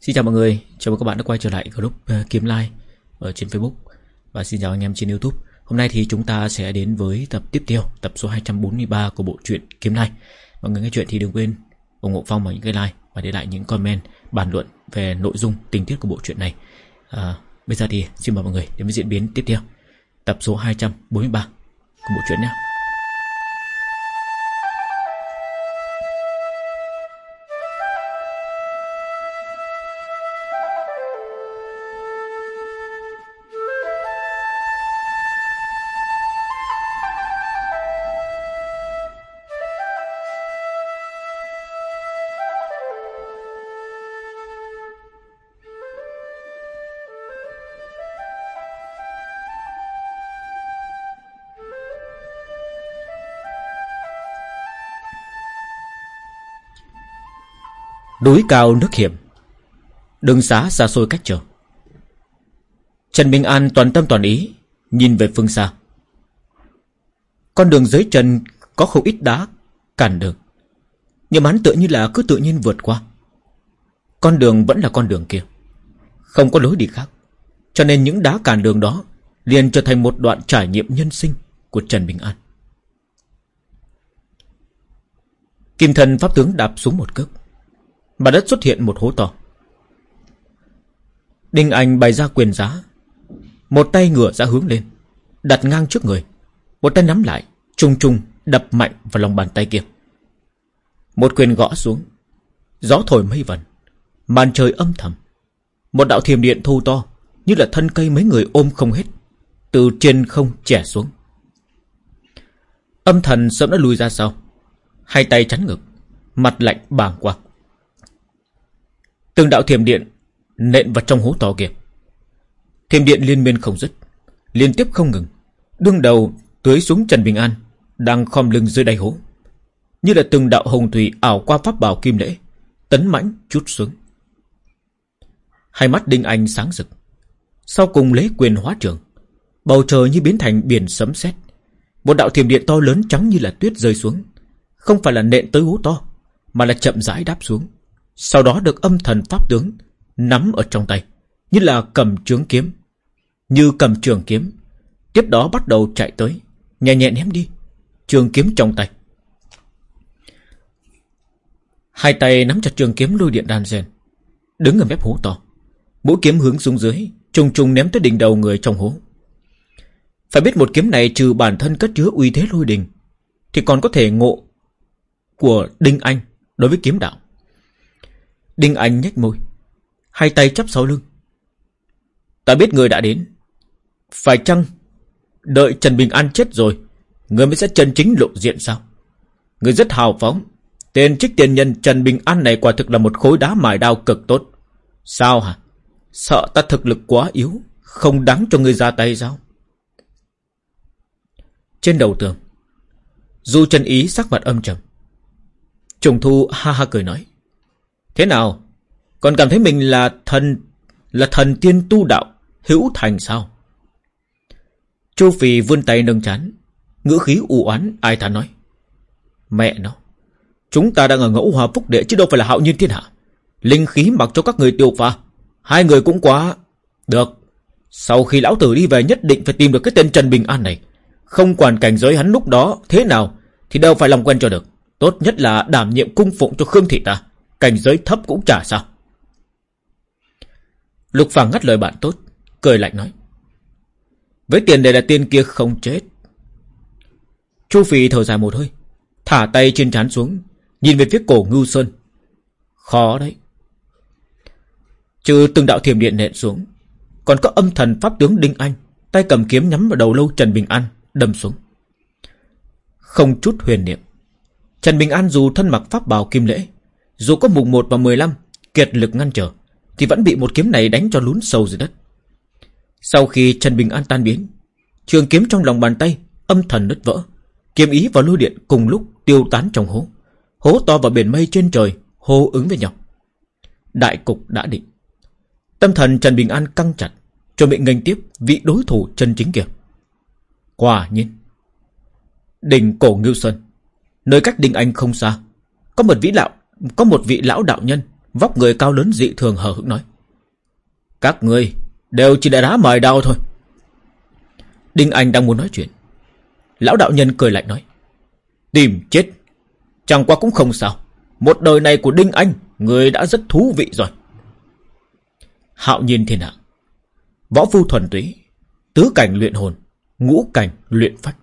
Xin chào mọi người, chào mừng các bạn đã quay trở lại group uh, Kiếm Like ở trên Facebook và xin chào anh em trên YouTube. Hôm nay thì chúng ta sẽ đến với tập tiếp theo, tập số 243 của bộ truyện Kiếm Like. Mọi người nghe chuyện thì đừng quên ủng hộ Phong bằng những cái like và để lại những comment bàn luận về nội dung tình tiết của bộ truyện này. À, bây giờ thì xin mời mọi người đến với diễn biến tiếp theo, tập số 243 của bộ truyện nhé. Núi cao nước hiểm. Đường xá xa xôi cách trở. Trần Minh An toàn tâm toàn ý, Nhìn về phương xa. Con đường dưới chân Có không ít đá cản đường, Nhưng hắn tự như là cứ tự nhiên vượt qua. Con đường vẫn là con đường kia, Không có lối đi khác. Cho nên những đá cản đường đó liền trở thành một đoạn trải nghiệm nhân sinh Của Trần Bình An. Kim thần pháp tướng đạp xuống một cước. Mặt đất xuất hiện một hố to. Đinh Anh bày ra quyền giá. Một tay ngửa ra hướng lên, Đặt ngang trước người. Một tay nắm lại Trung trung đập mạnh vào lòng bàn tay kia. Một quyền gõ xuống. Gió thổi mây vần, Màn trời âm thầm. Một đạo thiềm điện thu to, Như là thân cây mấy người ôm không hết, Từ trên không chẻ xuống. Âm thần sớm đã lùi ra sau. Hai tay chắn ngực, Mặt lạnh bàng quang Từng đạo thiểm điện nện vào trong hố to kia. Thiểm điện liên miên không dứt, liên tiếp không ngừng, đương đầu tưới xuống Trần Bình An đang khom lưng dưới đáy hố, như là từng đạo hồng thủy ảo qua pháp bảo kim lễ, tấn mãnh chút xuống. Hai mắt Đinh Anh sáng rực, sau cùng lấy quyền hóa trường, bầu trời như biến thành biển sấm sét, một đạo thiểm điện to lớn trắng như là tuyết rơi xuống, không phải là nện tới hố to, mà là chậm rãi đáp xuống sau đó được âm thần pháp tướng Nắm ở trong tay Như là cầm trướng kiếm Như cầm trường kiếm. Tiếp đó bắt đầu chạy tới Nhẹ nhẹ ném đi Trường kiếm trong tay. Hai tay nắm chặt trường kiếm lôi điện đan rèn, Đứng ở mép hố to. Mũi kiếm hướng xuống dưới Trùng trùng ném tới đỉnh đầu người trong hố. Phải biết một kiếm này trừ bản thân cất chứa uy thế lôi đình Thì còn có thể ngộ Của Đinh Anh Đối với kiếm đạo. Đinh Anh nhếch môi, Hai tay chắp sau lưng. Ta biết người đã đến. Phải chăng Đợi Trần Bình An chết rồi Người mới sẽ chân chính lộ diện sao? Người rất hào phóng. Tên trích tiền nhân Trần Bình An này quả thực là một khối đá mài đao cực tốt. Sao hả? Sợ ta thực lực quá yếu, Không đáng cho người ra tay sao? Trên đầu tường, Du Trần Ý sắc mặt âm trầm. Trùng Thu ha ha cười nói Thế nào? Còn cảm thấy mình là thần là thần tiên tu đạo hữu thành sao? Chu Phi vươn tay nâng chán, ngữ khí u oán ai thà nói: "Mẹ nó, chúng ta đang ở ngẫu hòa phúc đệ chứ đâu phải là hạo nhiên thiên hạ. Linh khí mặc cho các người tiêu pha, hai người cũng quá được. Sau khi lão tử đi về nhất định phải tìm được cái tên Trần Bình An này, không quản cảnh giới hắn lúc đó thế nào thì đâu phải lòng quen cho được. Tốt nhất là đảm nhiệm cung phụng cho Khương thị ta." Cảnh giới thấp cũng chả sao. Lục Phàng ngắt lời bạn tốt, Cười lạnh nói. Với tiền đề là tiền kia không chết. Chu Phi thở dài một hơi, Thả tay trên trán xuống, Nhìn về phía cổ Ngưu Sơn. Khó đấy. Trừ từng đạo thiểm điện nện xuống, Còn có âm thần pháp tướng Đinh Anh, Tay cầm kiếm nhắm vào đầu lâu Trần Bình An, Đâm xuống. Không chút huyền niệm, Trần Bình An dù thân mặc pháp bào kim lễ dù có mùng 1 và 15 Kiệt lực ngăn trở, Thì vẫn bị một kiếm này đánh cho lún sâu dưới đất. Sau khi Trần Bình An tan biến, Trường kiếm trong lòng bàn tay Âm thần nứt vỡ, Kiếm ý và lôi điện cùng lúc tiêu tán trong hố. Hố to và biển mây trên trời Hô ứng với nhau. Đại cục đã định. Tâm thần Trần Bình An căng chặt, Chuẩn bị nghênh tiếp vị đối thủ chân chính kia. Quả nhiên, Đỉnh cổ Ngưu Sơn, Nơi cách Đinh Anh không xa, Có một vĩ lão có một vị lão đạo nhân, Vóc người cao lớn dị thường hờ hững nói, Các ngươi Đều chỉ đã đá mời đau thôi. Đinh Anh đang muốn nói chuyện, Lão đạo nhân cười lạnh nói, Tìm chết, Chẳng qua cũng không sao. Một đời này của Đinh Anh, Người đã rất thú vị rồi. Hạo nhiên thiên hạ, Võ phu thuần túy, Tứ cảnh luyện hồn, Ngũ cảnh luyện phách.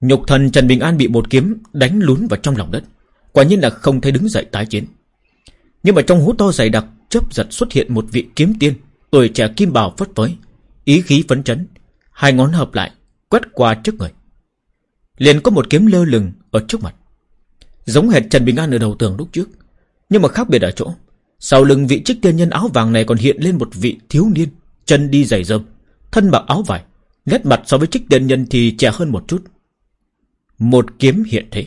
Nhục thần Trần Bình An bị một kiếm đánh lún vào trong lòng đất. Quả nhiên là không thể đứng dậy tái chiến. Nhưng mà trong hố to dày đặc, chớp giật xuất hiện một vị kiếm tiên, Tuổi trẻ kim bào phất phới, Ý khí phấn chấn, Hai ngón hợp lại, Quét qua trước người. Liền có một kiếm lơ lửng ở trước mặt. Giống hệt Trần Bình An ở đầu tường lúc trước, Nhưng mà khác biệt ở chỗ, Sau lưng vị trích tiên nhân áo vàng này còn hiện lên một vị thiếu niên, Chân đi giày rơm Thân mặc áo vải, Nét mặt so với trích tiên nhân thì trẻ hơn một chút. Một kiếm hiện thế.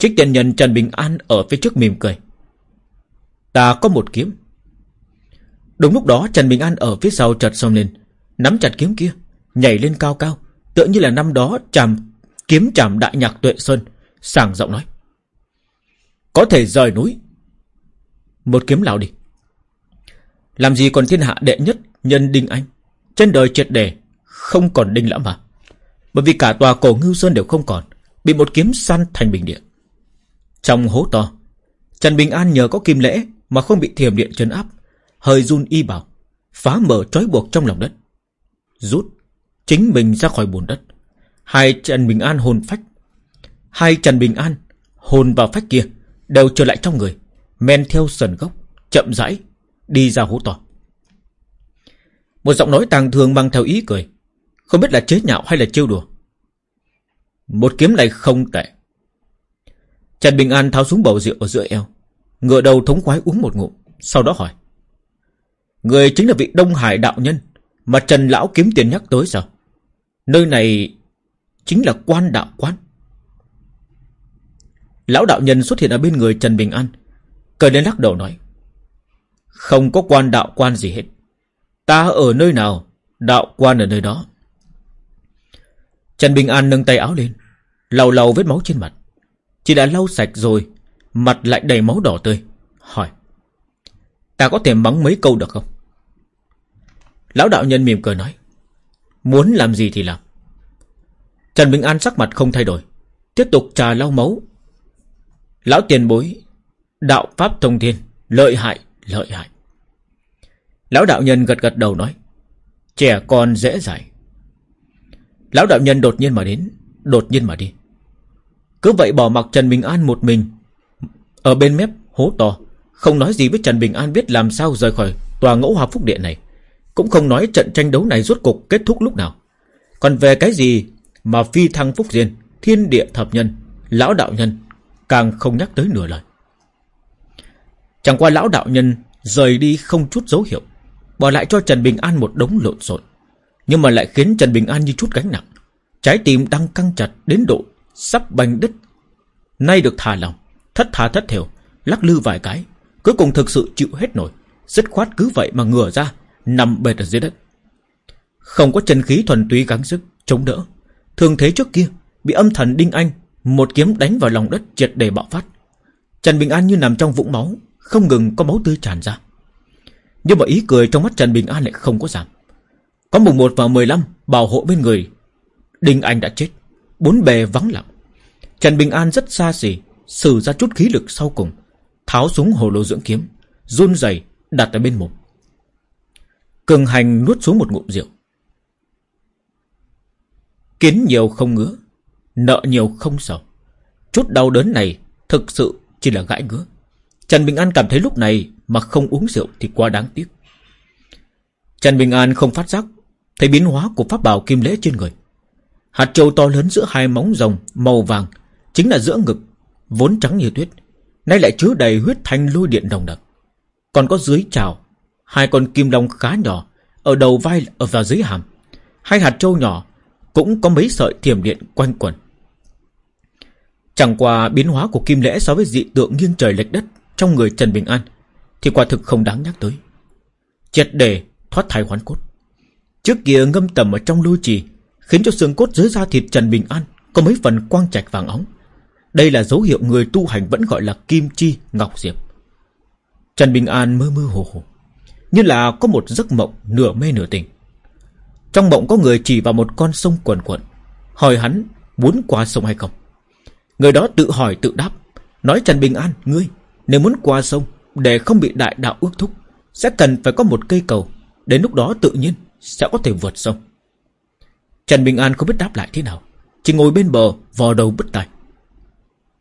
Trích tiền nhân Trần Bình An ở phía trước mỉm cười. Ta có một kiếm. Đúng lúc đó, Trần Bình An ở phía sau chợt xông lên, Nắm chặt kiếm kia, Nhảy lên cao cao, Tựa như là năm đó chàm kiếm chạm đại nhạc tuệ sơn Sàng giọng nói. Có thể rời núi. Một kiếm lão đi. Làm gì còn thiên hạ đệ nhất, Nhân Đinh Anh? Trên đời triệt đề Không còn Đinh Lãm mà. Bởi vì cả tòa cổ ngưu sơn đều không còn, Bị một kiếm săn thành bình điện trong hố to, Trần Bình An nhờ có kim lễ Mà không bị thiềm điện trấn áp, Hơi run y bảo, Phá mở trói buộc trong lòng đất. Rút Chính mình ra khỏi bùn đất. Hai Trần Bình An hồn phách, Hai Trần Bình An Hồn vào phách kia Đều trở lại trong người, Men theo sần gốc, Chậm rãi Đi ra hố to. Một giọng nói tàng thường mang theo ý cười, Không biết là chế nhạo hay là trêu đùa. Một kiếm này không tệ. Trần Bình An tháo xuống bầu rượu ở giữa eo, Ngựa đầu thống khoái uống một ngụm, Sau đó hỏi. Người chính là vị Đông Hải đạo nhân Mà Trần Lão kiếm tiền nhắc tới sao? Nơi này Chính là quan đạo quan Lão đạo nhân xuất hiện ở bên người Trần Bình An, Cười lên lắc đầu nói. Không có quan đạo quan gì hết. Ta ở nơi nào, Đạo quan ở nơi đó. Trần Bình An nâng tay áo lên Lầu lầu vết máu trên mặt. Chỉ đã lau sạch rồi Mặt lại đầy máu đỏ tươi. Hỏi Ta có thể mắng mấy câu được không? Lão đạo nhân mỉm cười nói Muốn làm gì thì làm. Trần Bình An sắc mặt không thay đổi Tiếp tục trà lau máu. Lão tiền bối Đạo Pháp thông thiên Lợi hại, lợi hại. Lão đạo nhân gật gật đầu nói Trẻ con dễ dãi. Lão đạo nhân đột nhiên mà đến Đột nhiên mà đi. Cứ vậy bỏ mặc Trần Bình An một mình. Ở bên mép hố to, Không nói gì với Trần Bình An biết làm sao rời khỏi Tòa ngẫu hòa phúc điện này. Cũng không nói trận tranh đấu này rốt cục kết thúc lúc nào. Còn về cái gì Mà phi thăng phúc diên Thiên địa thập nhân, Lão đạo nhân Càng không nhắc tới nửa lời. Chẳng qua lão đạo nhân Rời đi không chút dấu hiệu, Bỏ lại cho Trần Bình An một đống lộn xộn. Nhưng mà lại khiến Trần Bình An như chút gánh nặng. Trái tim đang căng chặt đến độ Sắp bành đứt. Nay được thả lòng. Thất thả thất thiểu Lắc lư vài cái. Cuối cùng thực sự chịu hết nổi. Dứt khoát cứ vậy mà ngửa ra, Nằm bệt ở dưới đất. Không có chân khí thuần túy gắng sức Chống đỡ. Thường thế trước kia, Bị âm thần Đinh Anh, một kiếm đánh vào lòng đất triệt để bạo phát. Trần Bình An như nằm trong vũng máu, Không ngừng có máu tươi tràn ra. Nhưng mà ý cười trong mắt Trần Bình An lại không có giảm. Có mùng một và 15 Bảo hộ bên người. Đinh Anh đã chết. Bốn bề vắng lặng. Trần Bình An rất xa xỉ, Sử ra chút khí lực sau cùng, Tháo súng hồ lô dưỡng kiếm, Run rẩy đặt ở bên mồm. Cường hành nuốt xuống một ngụm rượu. Kiến nhiều không ngứa, Nợ nhiều không sầu. Chút đau đớn này Thực sự chỉ là gãi ngứa. Trần Bình An cảm thấy lúc này Mà không uống rượu thì quá đáng tiếc. Trần Bình An không phát giác, Thấy biến hóa của pháp bảo kim lễ trên người. Hạt châu to lớn giữa hai móng rồng, Màu vàng, Chính là giữa ngực, Vốn trắng như tuyết, Nay lại chứa đầy huyết thanh lôi điện đồng đặc Còn có dưới trào Hai con kim long khá nhỏ, Ở đầu vai, ở vào dưới hàm Hai hạt châu nhỏ Cũng có mấy sợi thiểm điện quanh quẩn Chẳng qua biến hóa của Kim Lễ so với dị tượng nghiêng trời lệch đất trong người Trần Bình An thì quả thực không đáng nhắc tới. Triệt để thoát thai hoán cốt. Trước kia ngâm tầm ở trong lưu trì khiến cho xương cốt dưới da thịt Trần Bình An có mấy phần quang trạch vàng óng. Đây là dấu hiệu người tu hành vẫn gọi là kim chi ngọc diệp. Trần Bình An mơ mơ hồ hồ Như là có một giấc mộng nửa mê nửa tỉnh, Trong mộng có người chỉ vào một con sông quần quận Hỏi hắn muốn qua sông hay không Người đó tự hỏi tự đáp Nói Trần Bình An Ngươi nếu muốn qua sông Để không bị đại đạo ước thúc Sẽ cần phải có một cây cầu Đến lúc đó tự nhiên sẽ có thể vượt sông Trần Bình An không biết đáp lại thế nào. Chỉ ngồi bên bờ, vò đầu bứt tai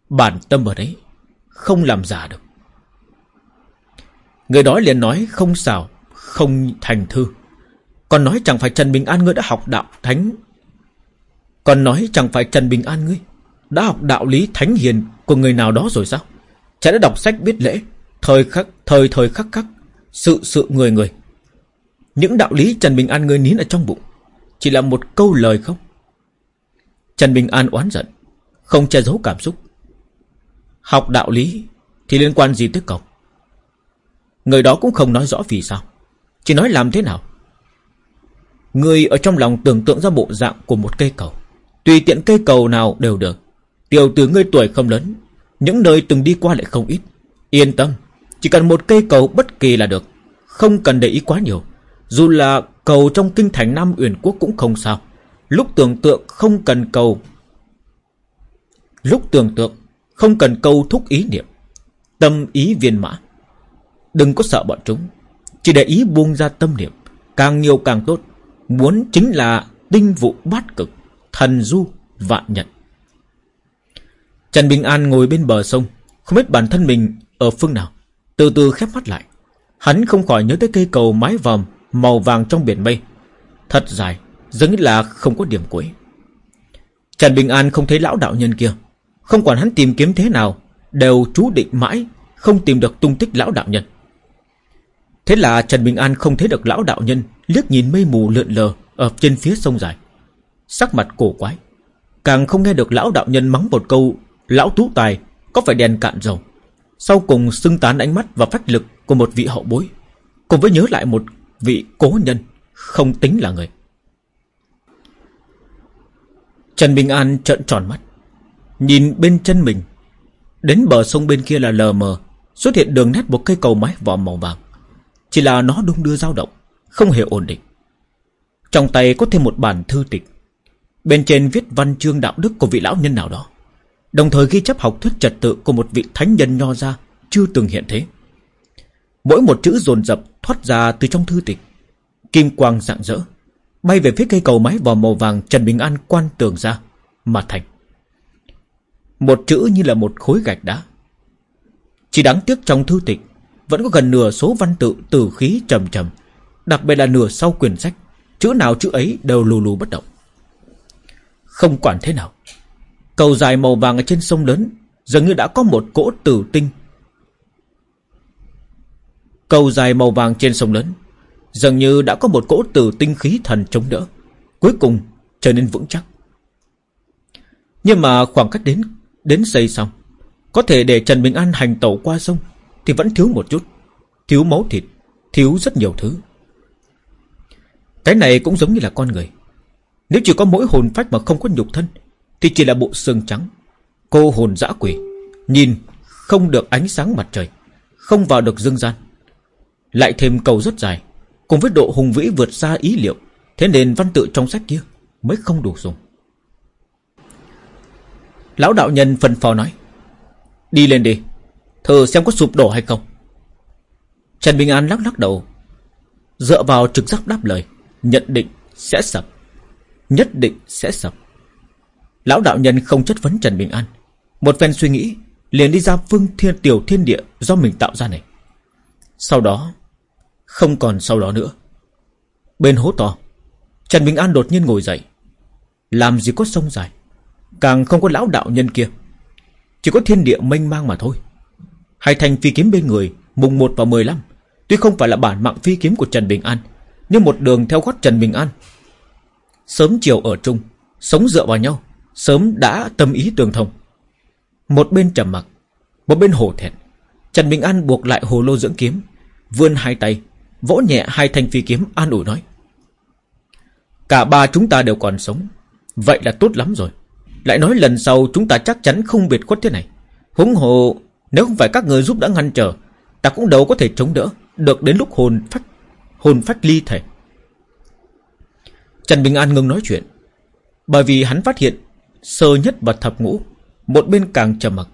Bản tâm ở đấy Không làm giả được. Người đó liền nói không xảo Không thành thư. Còn nói chẳng phải Trần Bình An ngươi đã học đạo thánh. Còn nói chẳng phải Trần Bình An ngươi Đã học đạo lý thánh hiền Của người nào đó rồi sao? Chả đã đọc sách biết lễ, Thời khắc, thời thời khắc khắc, Sự sự người người. Những đạo lý Trần Bình An ngươi nín ở trong bụng chỉ là một câu lời không? Trần Bình An oán giận, Không che giấu cảm xúc. Học đạo lý Thì liên quan gì tới cậu? Người đó cũng không nói rõ vì sao, Chỉ nói làm thế nào. Người ở trong lòng tưởng tượng ra bộ dạng của một cây cầu. Tùy tiện cây cầu nào đều được. Tiểu từ ngươi tuổi không lớn, Những nơi từng đi qua lại không ít. Yên tâm, Chỉ cần một cây cầu bất kỳ là được, Không cần để ý quá nhiều. Dù là cầu trong kinh thành Nam Uyển Quốc cũng không sao. Lúc tưởng tượng không cần cầu, Lúc tưởng tượng Không cần câu thúc ý niệm, Tâm ý viên mã Đừng có sợ bọn chúng, Chỉ để ý buông ra tâm niệm. Càng nhiều càng tốt, Muốn chính là tinh vụ bát cực, Thần du vạn nhật. Trần Bình An ngồi bên bờ sông, Không biết bản thân mình ở phương nào. Từ từ khép mắt lại, Hắn không khỏi nhớ tới cây cầu mái vòm Màu vàng trong biển mây Thật dài, Giống như là không có điểm cuối Trần Bình An không thấy lão đạo nhân kia Không quản hắn tìm kiếm thế nào, Đều chú định mãi Không tìm được tung tích lão đạo nhân Thế là Trần Bình An không thấy được lão đạo nhân liếc nhìn mây mù lượn lờ ở trên phía sông dài. Sắc mặt cổ quái. Càng không nghe được lão đạo nhân mắng một câu, lão tú tài, có phải đèn cạn dầu. Sau cùng xưng tán ánh mắt và phách lực của một vị hậu bối. Cùng với nhớ lại một vị cố nhân không tính là người. Trần Bình An trợn tròn mắt. Nhìn bên chân mình. Đến bờ sông bên kia là lờ mờ. Xuất hiện đường nét một cây cầu mái vỏ màu vàng. Chỉ là nó đung đưa dao động, Không hề ổn định Trong tay có thêm một bản thư tịch Bên trên viết văn chương đạo đức của vị lão nhân nào đó Đồng thời ghi chép học thuyết trật tự Của một vị thánh nhân nho ra Chưa từng hiện thế Mỗi một chữ dồn dập thoát ra từ trong thư tịch. Kim quang rạng rỡ, Bay về phía cây cầu mái vò màu vàng Trần Bình An quan tường ra, Mà thành. Một chữ như là một khối gạch đá. Chỉ đáng tiếc trong thư tịch, vẫn có gần nửa số văn tự từ khí trầm trầm, Đặc biệt là nửa sau quyển sách. Chữ nào chữ ấy đều lù lù bất động. Không quản thế nào, Cầu dài màu vàng ở trên sông lớn Dường như đã có một cỗ tử tinh Cầu dài màu vàng trên sông lớn. Dường như đã có một cỗ từ tinh khí thần chống đỡ. Cuối cùng, trở nên vững chắc. Nhưng mà khoảng cách đến Đến xây xong Có thể để Trần Bình An hành tàu qua sông thì vẫn thiếu một chút. Thiếu máu thịt, Thiếu rất nhiều thứ. Cái này cũng giống như là con người. Nếu chỉ có mỗi hồn phách mà không có nhục thân, Thì chỉ là bộ xương trắng. Cô hồn dã quỷ, Nhìn không được ánh sáng mặt trời, Không vào được dương gian. Lại thêm cầu rất dài, Cùng với độ hùng vĩ vượt xa ý liệu, Thế nên văn tự trong sách kia Mới không đủ dùng. Lão đạo nhân phân phò nói, Đi lên đi, Thử xem có sụp đổ hay không. Trần Bình An lắc lắc đầu, Dựa vào trực giác đáp lời Nhận định sẽ sập, Nhất định sẽ sập. Lão đạo nhân không chất vấn Trần Bình An, Một phen suy nghĩ, Liền đi ra phương thiên, tiểu thiên địa Do mình tạo ra này. Sau đó không còn sau đó nữa. Bên hố to, Trần Bình An đột nhiên ngồi dậy. Làm gì có sông dài, Càng không có lão đạo nhân kia. Chỉ có thiên địa mênh mang mà thôi. Hai thanh phi kiếm bên người, Mùng 1 và 15 Tuy không phải là bản mạng phi kiếm của Trần Bình An, Nhưng một đường theo gót Trần Bình An. Sớm chiều ở chung, Sống dựa vào nhau, Sớm đã tâm ý tương thông. Một bên trầm mặc, Một bên hổ thẹn, Trần Bình An buộc lại hồ lô dưỡng kiếm, Vươn hai tay Vỗ nhẹ hai thanh phi kiếm, an ủi nói. Cả ba chúng ta đều còn sống. Vậy là tốt lắm rồi. Lại nói lần sau chúng ta chắc chắn không biệt khuất thế này. Húng hồ, nếu không phải các người giúp đã ngăn trở, Ta cũng đâu có thể chống đỡ Được đến lúc hồn phách Hồn phách ly thể. Trần Bình An ngừng nói chuyện. Bởi vì hắn phát hiện Sơ nhất và thập ngũ, Một bên càng trầm mặc.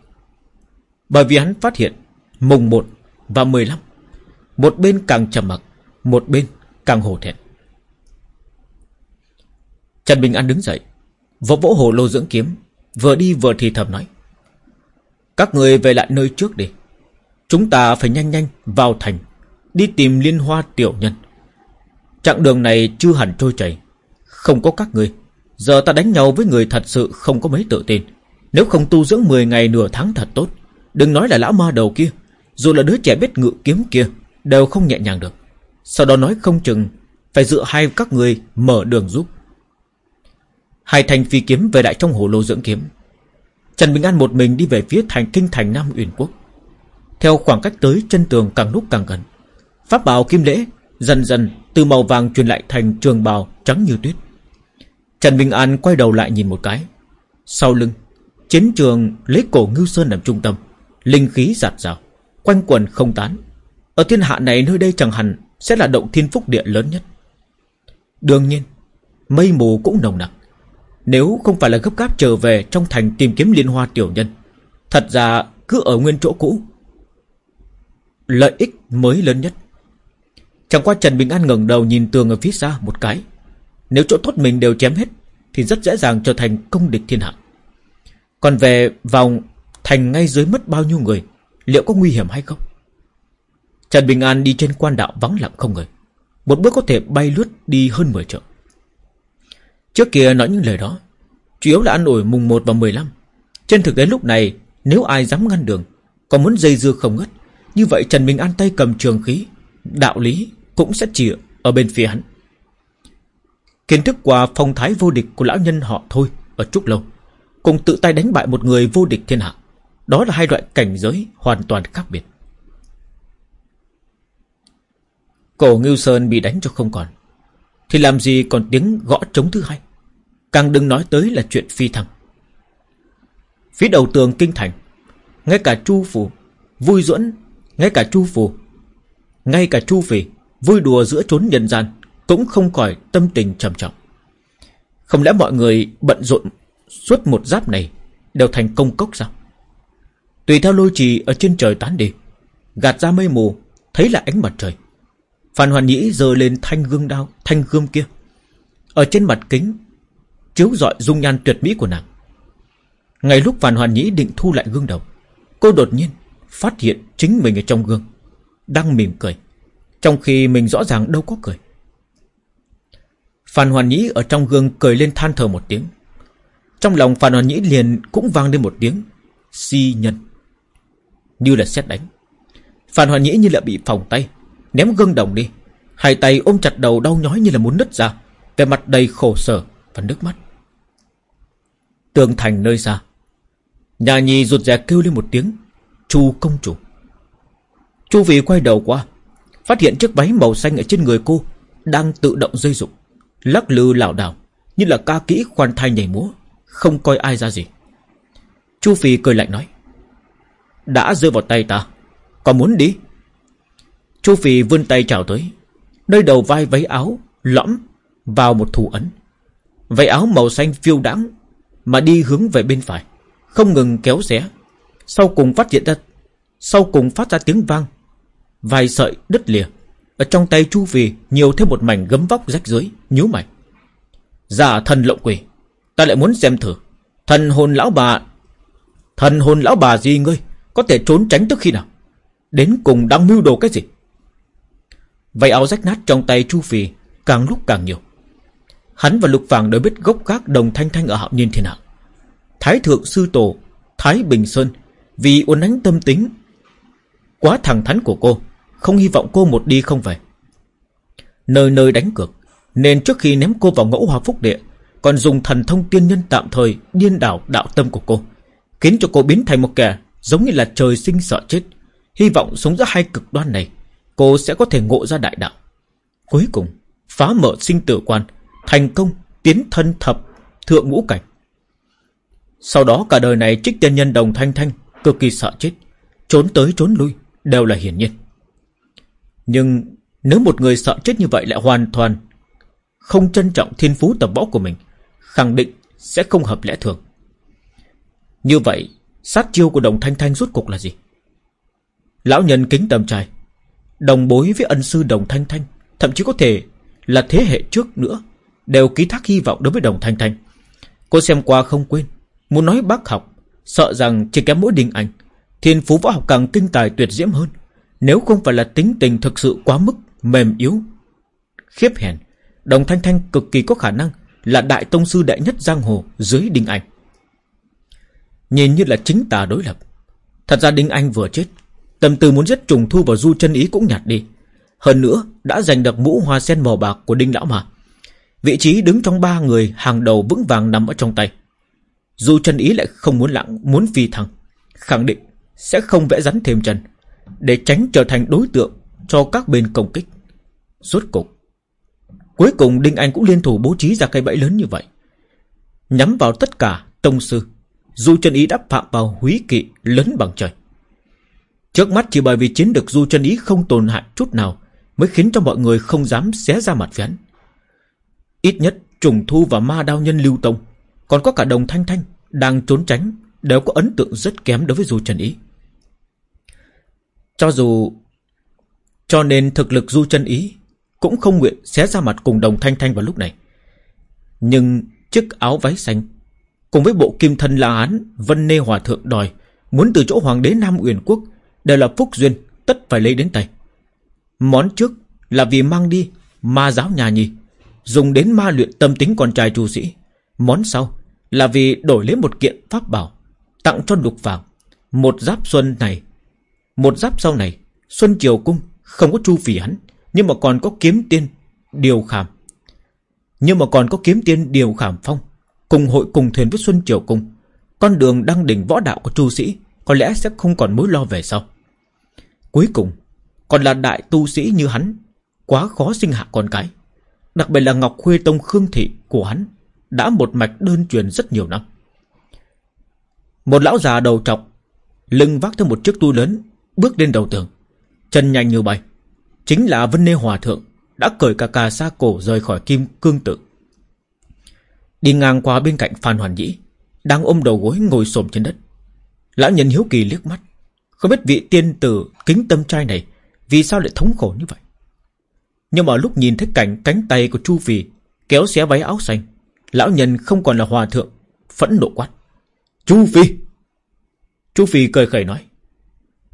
Bởi vì hắn phát hiện Mùng 1 và 15 một bên càng trầm mặc, Một bên càng hổ thẹn. Trần Bình An đứng dậy, Vỗ vỗ hồ lô dưỡng kiếm, Vừa đi vừa thì thầm nói, Các người về lại nơi trước đi. Chúng ta phải nhanh nhanh vào thành, Đi tìm liên hoa tiểu nhân. Chặng đường này chưa hẳn trôi chảy, Không có các người. Giờ ta đánh nhau với người thật sự không có mấy tự tin. Nếu không tu dưỡng 10 ngày nửa tháng thật tốt, Đừng nói là lão ma đầu kia, Dù là đứa trẻ biết ngự kiếm kia Đều không nhẹ nhàng được. Sau đó nói không chừng, Phải dựa hai các người mở đường giúp. Hai thanh phi kiếm về lại trong hồ lô dưỡng kiếm. Trần Bình An một mình đi về phía thành kinh thành Nam Uyển Quốc. Theo khoảng cách tới chân tường càng lúc càng gần, Pháp bào kim lễ Dần dần từ màu vàng truyền lại thành trường bào trắng như tuyết. Trần Bình An quay đầu lại nhìn một cái. Sau lưng, Chiến trường lấy cổ Ngưu Sơn làm trung tâm, Linh khí giạt rào, Quanh quần không tán. Ở thiên hạ này nơi đây chẳng hẳn Sẽ là động thiên phúc địa lớn nhất. Đương nhiên, Mây mù cũng nồng nặc. Nếu không phải là gấp gáp trở về Trong thành tìm kiếm liên hoa tiểu nhân, Thật ra cứ ở nguyên chỗ cũ, Lợi ích mới lớn nhất. Chẳng qua Trần Bình An ngẩng đầu nhìn tường ở phía xa một cái. Nếu chỗ tốt mình đều chém hết, Thì rất dễ dàng trở thành công địch thiên hạ. Còn về vòng thành ngay dưới mất bao nhiêu người, Liệu có nguy hiểm hay không? Trần Bình An đi trên quan đạo vắng lặng không người. Một bước có thể bay lướt đi hơn 10 trượng. Trước kia nói những lời đó, Chủ yếu là ăn ủi mùng 1 và 15 Trên thực tế lúc này, Nếu ai dám ngăn đường, Còn muốn dây dưa không ngất Như vậy Trần Bình An tay cầm trường khí, Đạo lý cũng sẽ chỉ ở bên phía hắn. Kiến thức qua phong thái vô địch của lão nhân họ thôi, Ở Trúc Lâu, Cùng tự tay đánh bại một người vô địch thiên hạ, Đó là hai loại cảnh giới hoàn toàn khác biệt. Cổ Ngưu Sơn bị đánh cho không còn. Thì làm gì còn tiếng gõ trống thứ hai? Càng đừng nói tới là chuyện phi thăng. Phía đầu tường kinh thành, Ngay cả Chu Phù Vui duẫn, Ngay cả Chu Phù ngay cả Chu Phỉ Vui đùa giữa chốn nhân gian Cũng không khỏi tâm tình trầm trọng. Không lẽ mọi người bận rộn Suốt một giáp này Đều thành công cốc sao? Tùy theo lôi trì ở trên trời tán đi, Gạt ra mây mù, Thấy là ánh mặt trời. Phan Hoàn Nhĩ giơ lên thanh gương đao, Thanh gươm kia. Ở trên mặt kính, Chiếu rọi dung nhan tuyệt mỹ của nàng. Ngay lúc Phan Hoàn Nhĩ định thu lại gương đầu, Cô đột nhiên Phát hiện chính mình ở trong gương, đang mỉm cười, Trong khi mình rõ ràng đâu có cười. Phan Hoàn Nhĩ ở trong gương cười lên than thở một tiếng. Trong lòng Phan Hoàn Nhĩ liền cũng vang lên một tiếng, Si nhân. Như là xét đánh. Phan Hoàn Nhĩ như là bị phòng tay Ném gương đồng đi. Hai tay ôm chặt đầu đau nhói như là muốn nứt ra. Về mặt đầy khổ sở và nước mắt. Tường thành nơi xa. Nhà nhì rụt rè kêu lên một tiếng. Chu công chủ. Chu Vị quay đầu qua. Phát hiện chiếc váy màu xanh ở trên người cô Đang tự động rơi rụng. Lắc lư lảo đảo, Như là ca kỹ khoan thai nhảy múa, Không coi ai ra gì. Chu Phi cười lạnh nói, Đã rơi vào tay ta Còn muốn đi? Chu Phi vươn tay chào tới, Nơi đầu vai váy áo lõm Vào một thủ ấn. Váy áo màu xanh phiêu đãng Mà đi hướng về bên phải, Không ngừng kéo xé. Sau cùng phát hiện ra, Sau cùng phát ra tiếng vang, Vài sợi đứt lìa. Ở trong tay Chu phi nhiều thêm một mảnh gấm vóc rách dưới nhíu mày. Giả thần lộng quỷ, Ta lại muốn xem thử. Thần hồn lão bà, Thần hồn lão bà gì ngươi, Có thể trốn tránh tức khi nào? Đến cùng đang mưu đồ cái gì? Vậy áo rách nát trong tay Chu Phi Càng lúc càng nhiều. Hắn và Lục vàng đều biết gốc gác đồng thanh thanh ở hạo niên thiên hạ. Thái thượng sư tổ Thái Bình Sơn, Vì uốn ánh tâm tính Quá thẳng thắn của cô, Không hy vọng cô một đi không về. Nơi nơi đánh cược, Nên trước khi ném cô vào ngẫu hòa phúc địa, Còn dùng thần thông tiên nhân tạm thời Điên đảo đạo tâm của cô, Khiến cho cô biến thành một kẻ Giống như là trời sinh sợ chết. Hy vọng sống giữa hai cực đoan này Cô sẽ có thể ngộ ra đại đạo. Cuối cùng, phá mở sinh tử quan, Thành công tiến thân thập Thượng ngũ cảnh. Sau đó cả đời này, trích tiên nhân đồng thanh thanh, Cực kỳ sợ chết, Trốn tới trốn lui Đều là hiển nhiên. Nhưng nếu một người sợ chết như vậy lại hoàn toàn Không trân trọng thiên phú tập võ của mình, Khẳng định sẽ không hợp lẽ thường. Như vậy, Sát chiêu của đồng thanh thanh rốt cục là gì? Lão nhân kính tầm trai Đồng bối với ân sư đồng thanh thanh, Thậm chí có thể là thế hệ trước nữa, Đều ký thác hy vọng đối với đồng thanh thanh. Cô xem qua không quên, Muốn nói bác học, Sợ rằng chỉ kém mỗi đình ảnh. Thiên phú võ học càng kinh tài tuyệt diễm hơn, Nếu không phải là tính tình thực sự quá mức Mềm yếu, Khiếp hèn, Đồng Thanh Thanh cực kỳ có khả năng Là đại tông sư đại nhất giang hồ dưới Đinh Anh Nhìn như là chính tà đối lập, Thật ra Đinh Anh vừa chết Tâm tư muốn giết trùng thu và du chân ý cũng nhạt đi. Hơn nữa, đã giành được mũ hoa sen màu bạc của Đinh Lão mà. Vị trí đứng trong ba người hàng đầu vững vàng nằm ở trong tay. Du chân ý lại không muốn lãng, Muốn phi thăng. Khẳng định sẽ không vẽ rắn thêm chân, Để tránh trở thành đối tượng Cho các bên công kích. Rốt cục, Cuối cùng Đinh Anh cũng liên thủ bố trí ra cây bẫy lớn như vậy. Nhắm vào tất cả tông sư, Du chân ý đã phạm vào húy kỵ lớn bằng trời. Trước mắt chỉ bởi vì chiến được Du chân ý không tồn hại chút nào Mới khiến cho mọi người không dám xé ra mặt với hắn. Ít nhất trùng thu và ma đao nhân lưu tông, Còn có cả đồng thanh thanh Đang trốn tránh Đều có ấn tượng rất kém đối với Du chân ý. Cho dù, Cho nên thực lực Du chân ý Cũng không nguyện xé ra mặt cùng đồng thanh thanh vào lúc này. Nhưng chiếc áo váy xanh Cùng với bộ kim thân la án Vân Nê Hòa Thượng đòi Muốn từ chỗ Hoàng đế Nam Uyển Quốc Đều là phúc duyên, tất phải lấy đến tay. Món trước là vì mang đi Ma giáo nhà nhi Dùng đến ma luyện tâm tính con trai chu sĩ. Món sau là vì đổi lấy một kiện pháp bảo, Tặng cho lục vàng Một giáp xuân này, Một giáp sau này, Xuân Triều Cung không có chu phỉ hắn, Nhưng mà còn có kiếm tiên Điều khảm. Nhưng mà còn có kiếm tiên Điều khảm phong, Cùng hội cùng thuyền với Xuân Triều Cung. Con đường đăng đỉnh võ đạo của chu sĩ Có lẽ sẽ không còn mối lo về sau. Cuối cùng, Còn là đại tu sĩ như hắn, Quá khó sinh hạ con cái. Đặc biệt là Ngọc Khuê Tông Khương Thị của hắn Đã một mạch đơn truyền rất nhiều năm. Một lão già đầu trọc, Lưng vác theo một chiếc tu lớn, Bước lên đầu tường, Chân nhanh như bay. Chính là Vân Nê Hòa Thượng Đã cởi cà cà xa cổ rời khỏi kim cương tự. Đi ngang qua bên cạnh Phan Hoàn Nhĩ, Đang ôm đầu gối ngồi xổm trên đất. Lão nhân hiếu kỳ liếc mắt. Không biết vị tiên tử kính tâm trai này Vì sao lại thống khổ như vậy? Nhưng mà lúc nhìn thấy cảnh cánh tay của Chu Phi Kéo xé váy áo xanh, Lão nhân không còn là hòa thượng, Phẫn nộ quát. Chu Phi Chu Phi cười khẩy nói.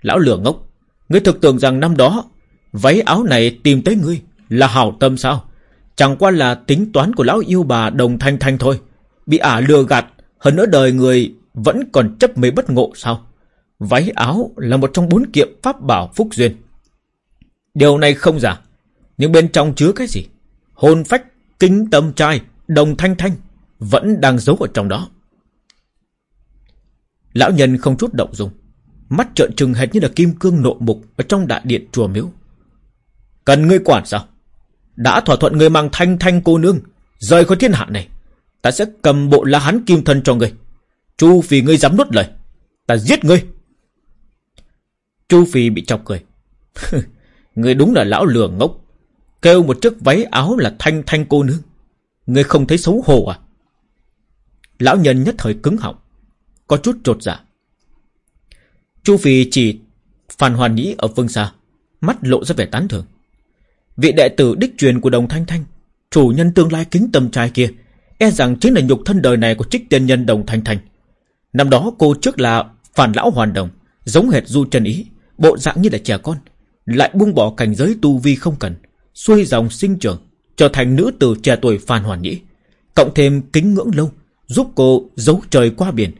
Lão lửa ngốc, Ngươi thực tưởng rằng năm đó Váy áo này tìm tới ngươi Là hảo tâm sao? Chẳng qua là tính toán của lão yêu bà đồng thanh thanh thôi. Bị ả lừa gạt, Hơn nữa đời người Vẫn còn chấp mê bất ngộ sao? Váy áo là một trong bốn kiệm pháp bảo phúc duyên. Điều này không giả Nhưng bên trong chứa cái gì? Hồn phách, kính tâm trai Đồng thanh thanh Vẫn đang giấu ở trong đó. Lão nhân không chút động dung Mắt trợn trừng hệt như là kim cương nộ mục Ở trong đại điện chùa miếu. Cần ngươi quản sao? Đã thỏa thuận ngươi mang thanh thanh cô nương Rời khỏi thiên hạ này Ta sẽ cầm bộ la hán kim thân cho ngươi. Chu vì ngươi dám nuốt lời Ta giết ngươi. Chu Phi bị chọc cười. cười Người đúng là lão lừa ngốc. Kêu một chiếc váy áo là thanh thanh cô nương. Người không thấy xấu hổ à? Lão nhân nhất thời cứng họng, Có chút trột dạ. Chu Phi chỉ Phan Hoàn Nhĩ ở phương xa, Mắt lộ ra vẻ tán thưởng. Vị đệ tử đích truyền của đồng Thanh Thanh, Chủ nhân tương lai kính tâm trai kia E rằng chính là nhục thân đời này của trích tiên nhân đồng Thanh Thanh. Năm đó cô trước là phản lão hoàn đồng, Giống hệt du chân ý. Bộ dạng như là trẻ con Lại buông bỏ cảnh giới tu vi không cần Xuôi dòng sinh trưởng Trở thành nữ tử trẻ tuổi phàn Hoàn Nhĩ Cộng thêm kính ngưỡng lâu Giúp cô giấu trời qua biển.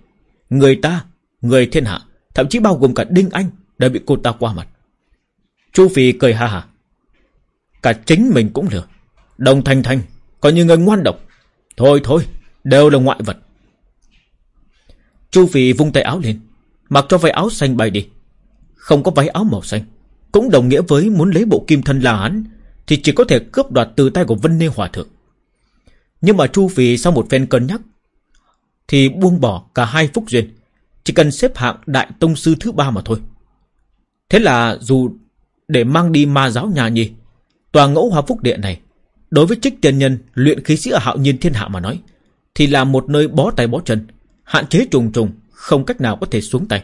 Người ta, người thiên hạ Thậm chí bao gồm cả Đinh Anh Đã bị cô ta qua mặt. Chu Phi cười ha ha. Cả chính mình cũng lừa. Đồng Thanh Thanh Coi như người ngoan độc. Thôi thôi Đều là ngoại vật. Chu Phi vung tay áo lên Mặc cho váy áo xanh bay đi. Không có váy áo màu xanh. Cũng đồng nghĩa với muốn lấy bộ kim thân La Hán Thì chỉ có thể cướp đoạt từ tay của Vân Nê Hòa Thượng. Nhưng mà Chu Phi sau một phen cân nhắc Thì buông bỏ cả hai phúc duyên Chỉ cần xếp hạng Đại Tông Sư thứ ba mà thôi. Thế là dù để mang đi ma giáo nhà nhi, tòa ngẫu hóa phúc địa này, đối với trích tiên nhân luyện khí sĩ ở hạo nhiên thiên hạ mà nói, thì là một nơi bó tay bó chân, hạn chế trùng trùng, không cách nào có thể xuống tay.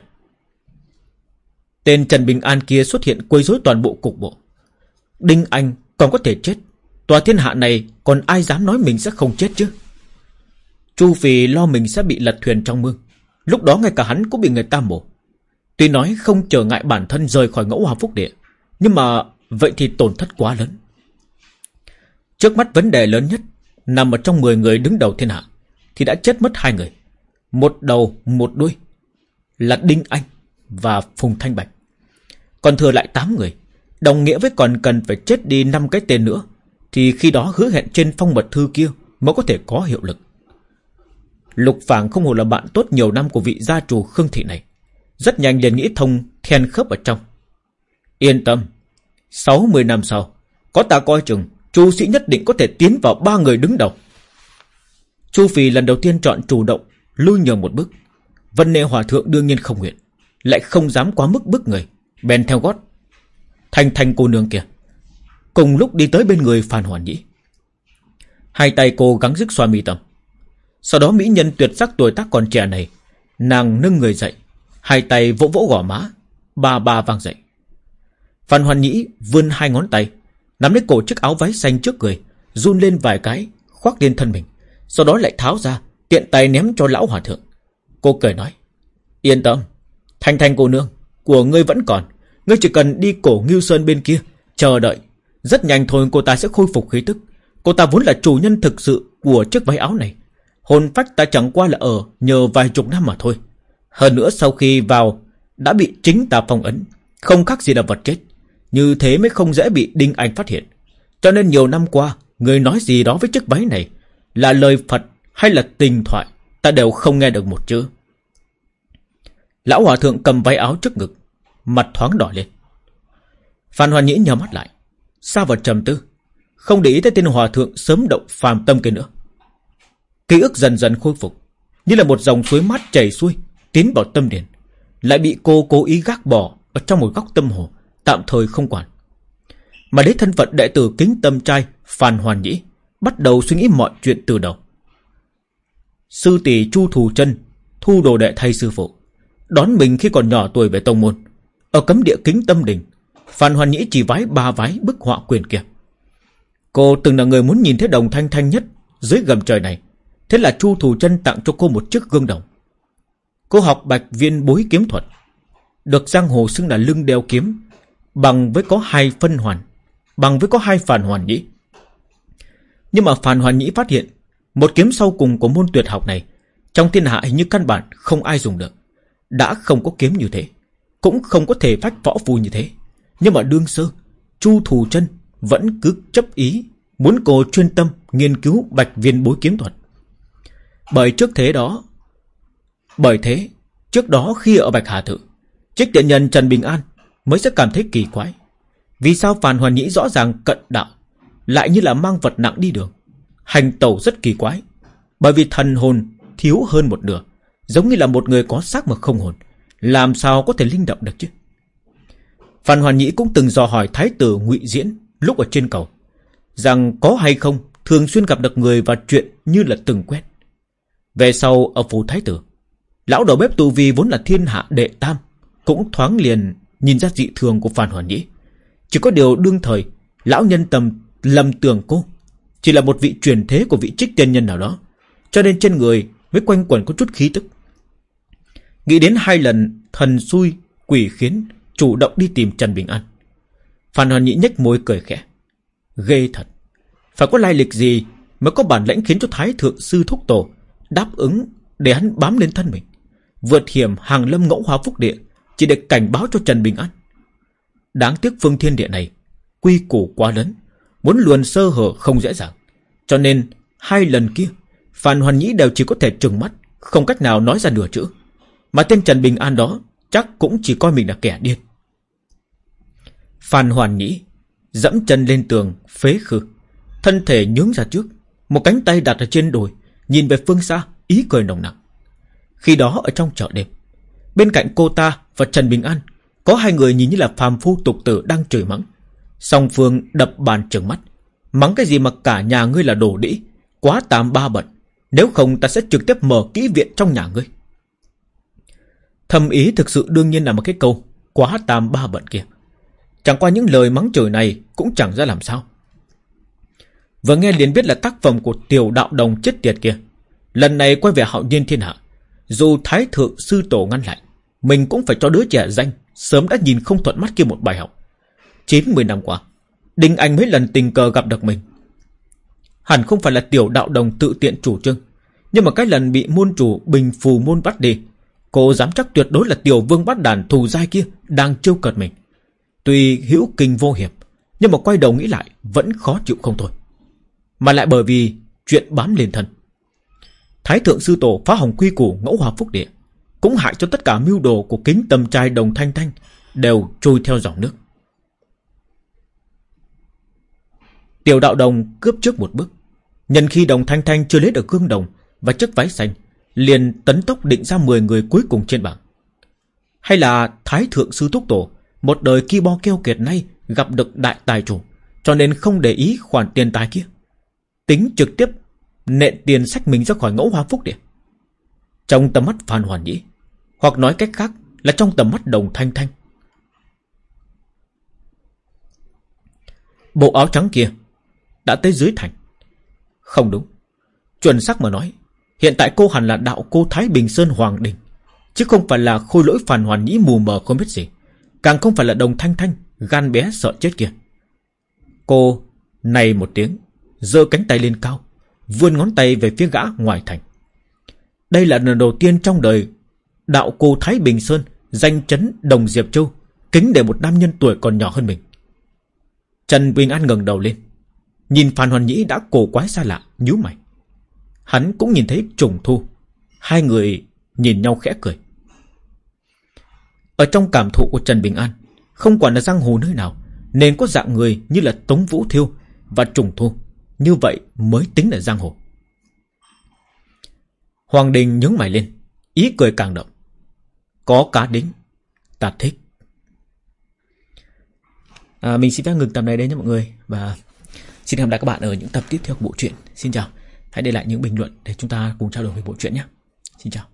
Tên Trần Bình An kia xuất hiện quấy rối toàn bộ cục bộ. Đinh Anh còn có thể chết, tòa thiên hạ này còn ai dám nói mình sẽ không chết chứ? Chu Phi lo mình sẽ bị lật thuyền trong mương. Lúc đó ngay cả hắn cũng bị người ta mổ. Tuy nói không trở ngại bản thân rời khỏi ngẫu hòa phúc địa, nhưng mà vậy thì tổn thất quá lớn. Trước mắt vấn đề lớn nhất nằm ở trong 10 người đứng đầu thiên hạ thì đã chết mất hai người. Một đầu, một đuôi là Đinh Anh và Phùng Thanh Bạch. Còn thừa lại 8 người, đồng nghĩa với còn cần phải chết đi năm cái tên nữa thì khi đó hứa hẹn trên phong mật thư kia mới có thể có hiệu lực. Lục Phàng không hồ là bạn tốt nhiều năm của vị gia chủ Khương Thị này. Rất nhanh liền nghĩ thông then khớp ở trong. Yên tâm, 60 năm sau, có ta coi chừng, chu sĩ nhất định có thể tiến vào ba người đứng đầu. Chu Phi lần đầu tiên chọn chủ động, lui nhường một bước. Vân Nệ Hòa Thượng đương nhiên không nguyện, lại không dám quá mức bức người, bèn theo gót. Thanh thanh cô nương kia, cùng lúc đi tới bên người Phan Hoàn Nhĩ. Hai tay cô gắng sức xoa mi tâm. Sau đó mỹ nhân tuyệt sắc tuổi tác còn trẻ này, nàng nâng người dậy, hai tay vỗ vỗ gò má, ba ba vang dậy. Phan Hoàn Nhĩ vươn hai ngón tay, nắm lấy cổ chiếc áo váy xanh trước người, run lên vài cái, khoác lên thân mình, sau đó lại tháo ra, tiện tay ném cho lão hòa thượng. Cô cười nói, yên tâm, thanh thanh cô nương, của ngươi vẫn còn, ngươi chỉ cần đi cổ Ngưu Sơn bên kia, chờ đợi, rất nhanh thôi cô ta sẽ khôi phục khí tức. Cô ta vốn là chủ nhân thực sự của chiếc váy áo này. Hồn phách ta chẳng qua là ở nhờ vài chục năm mà thôi. Hơn nữa sau khi vào đã bị chính ta phong ấn, không khác gì là vật chết. Như thế mới không dễ bị Đinh Anh phát hiện. Cho nên nhiều năm qua, người nói gì đó với chiếc váy này là lời Phật hay là tình thoại, ta đều không nghe được một chữ. Lão hòa thượng cầm váy áo trước ngực, mặt thoáng đỏ lên. Phan Hoàn Nhĩ nhắm mắt lại, xa vào trầm tư, không để ý tới tên hòa thượng sớm động phàm tâm kia nữa. Ký ức dần dần khôi phục, như là một dòng suối mát chảy xuôi, tiến vào tâm điển, lại bị cô cố ý gác bỏ ở trong một góc tâm hồ, tạm thời không quản. Mà đến thân phận đệ tử kính tâm trai Phan Hoàn Nhĩ, bắt đầu suy nghĩ mọi chuyện từ đầu. Sư tỷ Chu Thù chân thu đồ đệ thay sư phụ, đón mình khi còn nhỏ tuổi về tông môn, ở cấm địa kính tâm đình, Phan Hoàn Nhĩ chỉ vái ba vái bức họa quyền kia. Cô từng là người muốn nhìn thấy đồng thanh thanh nhất dưới gầm trời này, thế là Chu Thù chân tặng cho cô một chiếc gương đồng. Cô học bạch viên bối kiếm thuật, được giang hồ xưng là lưng đeo kiếm, bằng với có hai phân hoàn, bằng với có hai phản hoàn nhĩ. Nhưng mà phản hoàn nhĩ phát hiện, một kiếm sau cùng của môn tuyệt học này, trong thiên hạ hình như căn bản không ai dùng được. Đã không có kiếm như thế, cũng không có thể phách võ phù như thế. Nhưng mà đương sơ, Chu Thù chân vẫn cứ chấp ý, muốn cô chuyên tâm nghiên cứu bạch viên bối kiếm thuật. Bởi trước thế đó, bởi thế, trước đó khi ở Bạch Hà Thự, trích tiện nhân Trần Bình An mới sẽ cảm thấy kỳ quái. Vì sao Phan Hoàn Nhĩ rõ ràng cận đạo, lại như là mang vật nặng đi đường. Hành tẩu rất kỳ quái, bởi vì thần hồn thiếu hơn một nửa, giống như là một người có xác mà không hồn, làm sao có thể linh động được chứ? Phan Hoàn Nhĩ cũng từng dò hỏi Thái tử ngụy Diễn lúc ở trên cầu, rằng có hay không thường xuyên gặp được người và chuyện như là từng quen. Về sau ở phủ Thái tử, lão đầu bếp tu vi vốn là thiên hạ đệ tam, cũng thoáng liền nhìn ra dị thường của Phan Hoàn Nhĩ. Chỉ có điều đương thời, lão nhân tầm lầm tưởng cô chỉ là một vị truyền thế của vị trích tiên nhân nào đó, cho nên trên người mới quanh quẩn có chút khí tức. Nghĩ đến hai lần thần xui, quỷ khiến, chủ động đi tìm Trần Bình An. Phan Hoàn Nhĩ nhếch môi cười khẽ. Ghê thật. Phải có lai lịch gì mới có bản lãnh khiến cho Thái Thượng Sư Thúc Tổ đáp ứng để hắn bám lên thân mình. Vượt hiểm hàng lâm ngẫu hóa phúc địa chỉ để cảnh báo cho Trần Bình An. Đáng tiếc phương thiên địa này quy củ quá lớn, muốn luồn sơ hở không dễ dàng. Cho nên hai lần kia Phan Hoàn Nhĩ đều chỉ có thể trừng mắt, không cách nào nói ra nửa chữ. Mà tên Trần Bình An đó chắc cũng chỉ coi mình là kẻ điên. Phan Hoàn Nhĩ dẫm chân lên tường, phế khư, thân thể nhướng ra trước, một cánh tay đặt ở trên đùi, nhìn về phương xa, ý cười nồng nặng. Khi đó ở trong chợ đêm, bên cạnh cô ta và Trần Bình An Có hai người nhìn như là phàm phu tục tử đang chửi mắng Song Phương đập bàn trừng mắt Mắng cái gì mà cả nhà ngươi là đồ đĩ Quá tạm ba bận Nếu không ta sẽ trực tiếp mở kỹ viện trong nhà ngươi Thầm ý thực sự đương nhiên là một cái câu Quá tam ba bận kia. Chẳng qua những lời mắng chửi này Cũng chẳng ra làm sao. Vừa nghe liền biết là tác phẩm của tiểu đạo đồng chết tiệt kia. Lần này quay về hạo nhiên thiên hạ, Dù thái thượng sư tổ ngăn lại, Mình cũng phải cho đứa trẻ danh, Sớm đã nhìn không thuận mắt kia một bài học. 90 năm qua, Đinh Anh mấy lần tình cờ gặp được mình. Hẳn không phải là tiểu đạo đồng tự tiện chủ trương, Nhưng mà cái lần bị môn chủ bình phù môn bắt đi Cô dám chắc tuyệt đối là tiểu vương bắt đàn thù dai kia Đang trêu cợt mình. Tuy hữu kinh vô hiểm, Nhưng mà quay đầu nghĩ lại Vẫn khó chịu không thôi. Mà lại bởi vì chuyện bám lên thân. Thái thượng sư tổ phá hỏng quy củ ngẫu hòa phúc địa Cũng hại cho tất cả mưu đồ của kính tâm trai đồng thanh thanh Đều trôi theo dòng nước. Tiểu đạo đồng cướp trước một bước. Nhân khi đồng thanh thanh chưa lấy được gương đồng Và chiếc váy xanh Liền tấn tốc định ra 10 người cuối cùng trên bảng. Hay là Thái Thượng Sư Túc Tổ, Một đời ki bo keo kiệt nay Gặp được đại tài chủ, Cho nên không để ý khoản tiền tài kia. Tính trực tiếp Nện tiền sách mình ra khỏi ngẫu hoa phúc địa. Trong tầm mắt Phan Hoàn Nhĩ, Hoặc nói cách khác Là trong tầm mắt đồng thanh thanh. Bộ áo trắng kia Đã tới dưới thành. Không đúng. Chuẩn xác mà nói Hiện tại cô hẳn là đạo cô Thái Bình Sơn Hoàng Đình, Chứ không phải là khôi lỗi phản hoàn nhĩ mù mờ không biết gì. Càng không phải là đồng thanh thanh, Gan bé sợ chết kia. Cô này một tiếng, giơ cánh tay lên cao, Vươn ngón tay về phía gã ngoài thành. Đây là lần đầu tiên trong đời Đạo cô Thái Bình Sơn Danh chấn Đồng Diệp Châu, Kính để một nam nhân tuổi còn nhỏ hơn mình. Trần Bình An ngẩng đầu lên, Nhìn Phan Hoàn Nhĩ đã cổ quái xa lạ, nhíu mày. Hắn cũng nhìn thấy trùng thu. Hai người nhìn nhau khẽ cười. Ở trong cảm thụ của Trần Bình An Không quản là giang hồ nơi nào Nên có dạng người như là Tống Vũ Thiêu Và trùng thu. Như vậy mới tính là giang hồ. Hoàng Đình nhướng mày lên Ý cười càng động Có cá đính Ta thích. À, Mình xin phép ngừng tập này đây nha mọi người. Và xin hẹn gặp lại các bạn ở những tập tiếp theo của bộ truyện. Xin chào. Hãy để lại những bình luận để chúng ta cùng trao đổi về bộ truyện nhé. Xin chào.